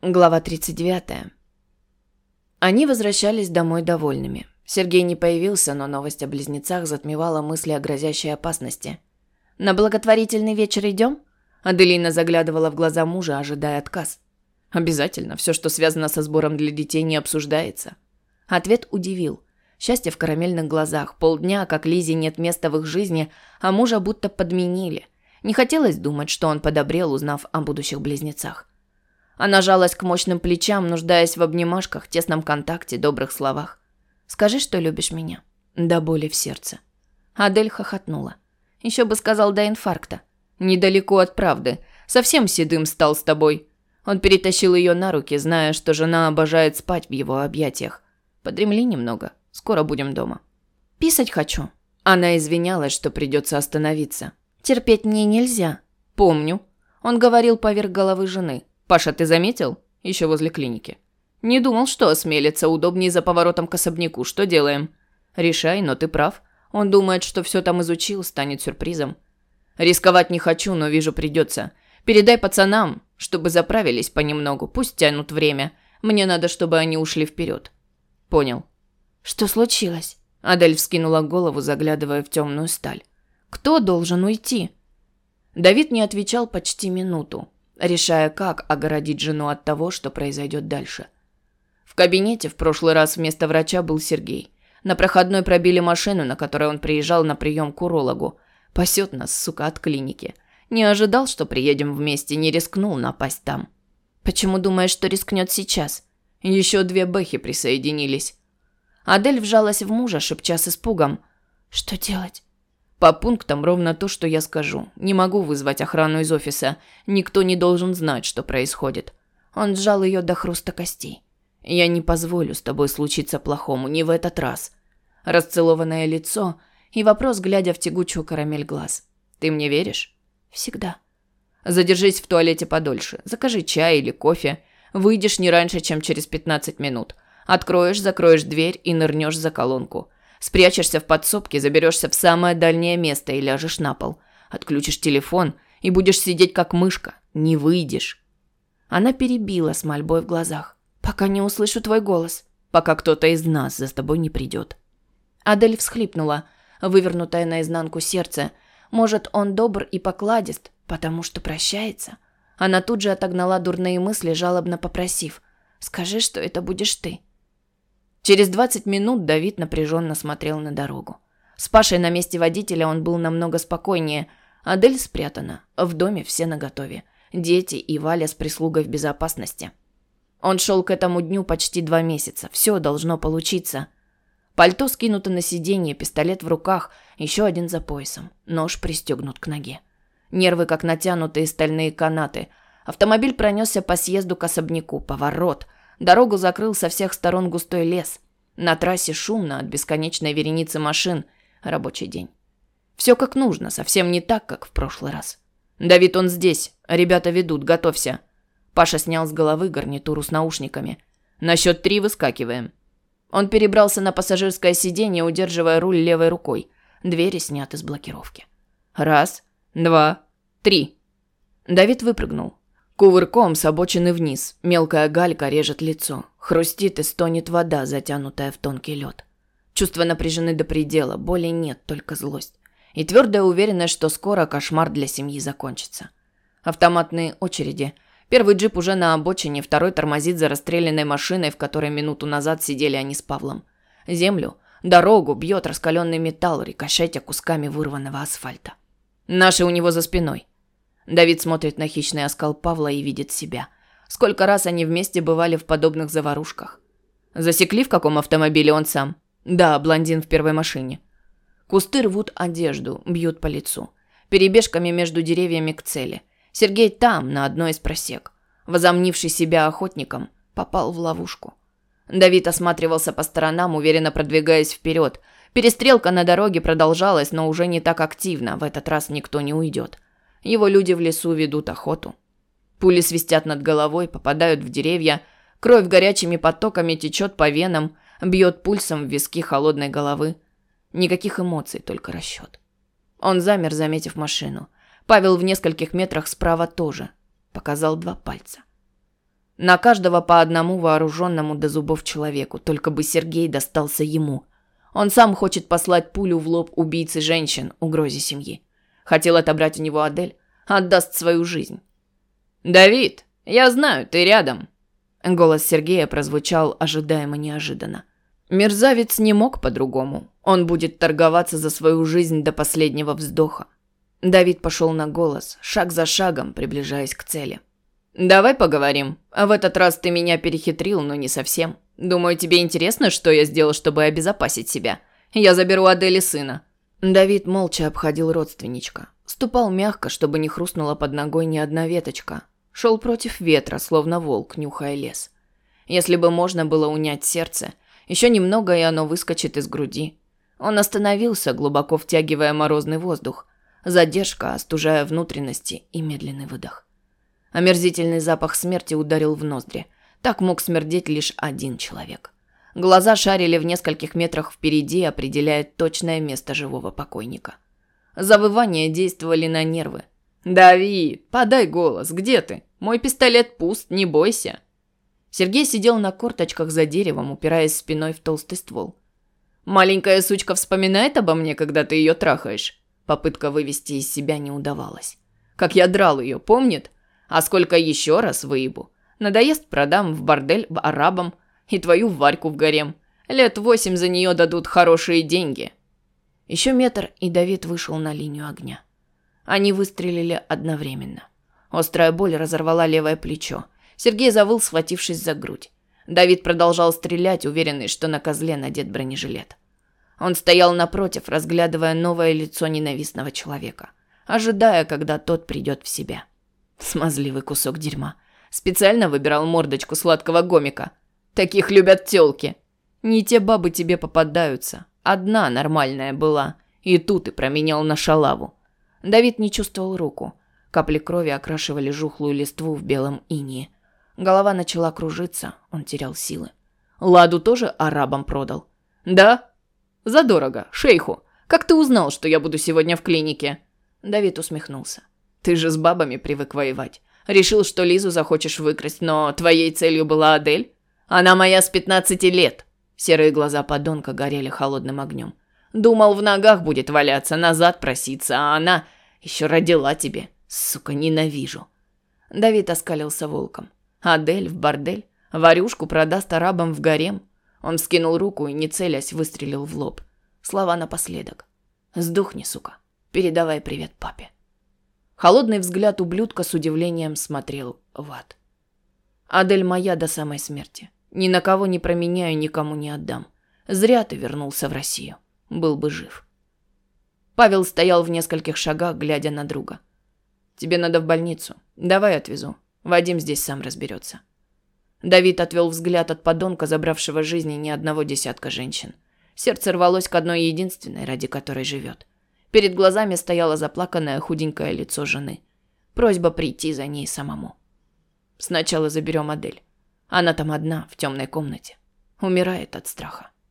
Глава 39. Они возвращались домой довольными. Сергей не появился, но новость о близнецах затмевала мысли о грозящей опасности. «На благотворительный вечер идем?» Аделина заглядывала в глаза мужа, ожидая отказ. «Обязательно. Все, что связано со сбором для детей, не обсуждается». Ответ удивил. Счастье в карамельных глазах. Полдня, как Лизе нет места в их жизни, а мужа будто подменили. Не хотелось думать, что он подобрел, узнав о будущих близнецах. Она жалась к мощным плечам, нуждаясь в обнимашках, тесном контакте, добрых словах. «Скажи, что любишь меня». До боли в сердце. Адель хохотнула. Еще бы сказал до инфаркта. «Недалеко от правды. Совсем седым стал с тобой». Он перетащил ее на руки, зная, что жена обожает спать в его объятиях. «Подремли немного. Скоро будем дома». «Писать хочу». Она извинялась, что придется остановиться. «Терпеть мне нельзя». «Помню». Он говорил поверх головы жены. Паша, ты заметил? Еще возле клиники. Не думал, что осмелится удобнее за поворотом к особняку. Что делаем? Решай, но ты прав. Он думает, что все там изучил, станет сюрпризом. Рисковать не хочу, но вижу придется. Передай пацанам, чтобы заправились понемногу. Пусть тянут время. Мне надо, чтобы они ушли вперед. Понял. Что случилось? Адель вскинула голову, заглядывая в темную сталь. Кто должен уйти? Давид не отвечал почти минуту решая, как огородить жену от того, что произойдет дальше. В кабинете в прошлый раз вместо врача был Сергей. На проходной пробили машину, на которой он приезжал на прием к урологу. Пасет нас, сука, от клиники. Не ожидал, что приедем вместе, не рискнул напасть там. Почему думаешь, что рискнет сейчас? Еще две бэхи присоединились. Адель вжалась в мужа, шепча с испугом. Что делать? По пунктам ровно то, что я скажу. Не могу вызвать охрану из офиса. Никто не должен знать, что происходит. Он сжал ее до хруста костей. Я не позволю с тобой случиться плохому, не в этот раз. Расцелованное лицо и вопрос, глядя в тягучую карамель глаз. Ты мне веришь? Всегда. Задержись в туалете подольше. Закажи чай или кофе. Выйдешь не раньше, чем через 15 минут. Откроешь, закроешь дверь и нырнешь за колонку. Спрячешься в подсобке, заберешься в самое дальнее место и ляжешь на пол. Отключишь телефон и будешь сидеть как мышка. Не выйдешь. Она перебила с мольбой в глазах. «Пока не услышу твой голос. Пока кто-то из нас за тобой не придет». Адель всхлипнула, вывернутая наизнанку сердце. Может, он добр и покладист, потому что прощается? Она тут же отогнала дурные мысли, жалобно попросив. «Скажи, что это будешь ты». Через 20 минут Давид напряженно смотрел на дорогу. С Пашей на месте водителя он был намного спокойнее. Адель спрятана. В доме все наготове. Дети и Валя с прислугой в безопасности. Он шел к этому дню почти два месяца. Все должно получиться. Пальто скинуто на сиденье, пистолет в руках, еще один за поясом. Нож пристегнут к ноге. Нервы, как натянутые стальные канаты. Автомобиль пронесся по съезду к особняку. Поворот – Дорогу закрыл со всех сторон густой лес. На трассе шумно от бесконечной вереницы машин. Рабочий день. Все как нужно, совсем не так, как в прошлый раз. Давид, он здесь. Ребята ведут, готовься. Паша снял с головы гарнитуру с наушниками. На счет три выскакиваем. Он перебрался на пассажирское сиденье, удерживая руль левой рукой. Двери сняты с блокировки. Раз, два, три. Давид выпрыгнул. Кувырком с обочины вниз. Мелкая галька режет лицо. Хрустит и стонет вода, затянутая в тонкий лед. Чувства напряжены до предела, боли нет, только злость. И твердая уверенность, что скоро кошмар для семьи закончится. Автоматные очереди. Первый джип уже на обочине, второй тормозит за расстрелянной машиной, в которой минуту назад сидели они с Павлом. Землю, дорогу бьет раскаленный металл, рикошетя кусками вырванного асфальта. Наши у него за спиной. Давид смотрит на хищный оскал Павла и видит себя. Сколько раз они вместе бывали в подобных заварушках. Засекли, в каком автомобиле он сам? Да, блондин в первой машине. Кусты рвут одежду, бьют по лицу. Перебежками между деревьями к цели. Сергей там, на одной из просек. Возомнивший себя охотником, попал в ловушку. Давид осматривался по сторонам, уверенно продвигаясь вперед. Перестрелка на дороге продолжалась, но уже не так активно. В этот раз никто не уйдет. Его люди в лесу ведут охоту. Пули свистят над головой, попадают в деревья, кровь горячими потоками течет по венам, бьет пульсом в виски холодной головы. Никаких эмоций, только расчет. Он замер, заметив машину. Павел в нескольких метрах справа тоже. Показал два пальца. На каждого по одному вооруженному до зубов человеку, только бы Сергей достался ему. Он сам хочет послать пулю в лоб убийце женщин, угрозе семьи. Хотел отобрать у него Адель, отдаст свою жизнь. «Давид, я знаю, ты рядом!» Голос Сергея прозвучал ожидаемо неожиданно. Мерзавец не мог по-другому. Он будет торговаться за свою жизнь до последнего вздоха. Давид пошел на голос, шаг за шагом, приближаясь к цели. «Давай поговорим. В этот раз ты меня перехитрил, но не совсем. Думаю, тебе интересно, что я сделал, чтобы обезопасить себя. Я заберу Адели сына». Давид молча обходил родственничка. Ступал мягко, чтобы не хрустнула под ногой ни одна веточка. Шел против ветра, словно волк, нюхая лес. Если бы можно было унять сердце, еще немного, и оно выскочит из груди. Он остановился, глубоко втягивая морозный воздух. Задержка, остужая внутренности и медленный выдох. Омерзительный запах смерти ударил в ноздри. Так мог смердеть лишь один человек. Глаза шарили в нескольких метрах впереди, определяя точное место живого покойника. Завывания действовали на нервы. «Давид, подай голос, где ты? Мой пистолет пуст, не бойся». Сергей сидел на корточках за деревом, упираясь спиной в толстый ствол. «Маленькая сучка вспоминает обо мне, когда ты ее трахаешь?» Попытка вывести из себя не удавалась. «Как я драл ее, помнит? А сколько еще раз выебу? Надоест, продам в бордель в арабам и твою Варьку в гарем. Лет восемь за нее дадут хорошие деньги. Еще метр, и Давид вышел на линию огня. Они выстрелили одновременно. Острая боль разорвала левое плечо. Сергей завыл, схватившись за грудь. Давид продолжал стрелять, уверенный, что на козле надет бронежилет. Он стоял напротив, разглядывая новое лицо ненавистного человека, ожидая, когда тот придет в себя. Смазливый кусок дерьма. Специально выбирал мордочку сладкого гомика. Таких любят тёлки. Не те бабы тебе попадаются. Одна нормальная была. И тут и променял на шалаву. Давид не чувствовал руку. Капли крови окрашивали жухлую листву в белом инее. Голова начала кружиться, он терял силы. Ладу тоже арабам продал. Да? Задорого, шейху. Как ты узнал, что я буду сегодня в клинике? Давид усмехнулся. Ты же с бабами привык воевать. Решил, что Лизу захочешь выкрасть, но твоей целью была Адель? Она моя с 15 лет. Серые глаза подонка горели холодным огнем. Думал, в ногах будет валяться, назад проситься, а она еще родила тебе. Сука, ненавижу. Давид оскалился волком. Адель в бордель, варюшку продаст арабам в гарем. Он скинул руку и, не целясь, выстрелил в лоб. Слова напоследок. «Сдохни, сука. Передавай привет папе». Холодный взгляд ублюдка с удивлением смотрел в ад. «Адель моя до самой смерти. Ни на кого не променяю, никому не отдам. Зря ты вернулся в Россию. Был бы жив». Павел стоял в нескольких шагах, глядя на друга. «Тебе надо в больницу. Давай отвезу. Вадим здесь сам разберется». Давид отвел взгляд от подонка, забравшего жизни ни одного десятка женщин. Сердце рвалось к одной единственной, ради которой живет. Перед глазами стояло заплаканное худенькое лицо жены. Просьба прийти за ней самому. Сначала заберем модель. Она там одна, в темной комнате. Умирает от страха.